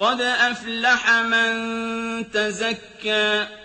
قَدْ أَفْلَحَ مَن تَزَكَّىٰ.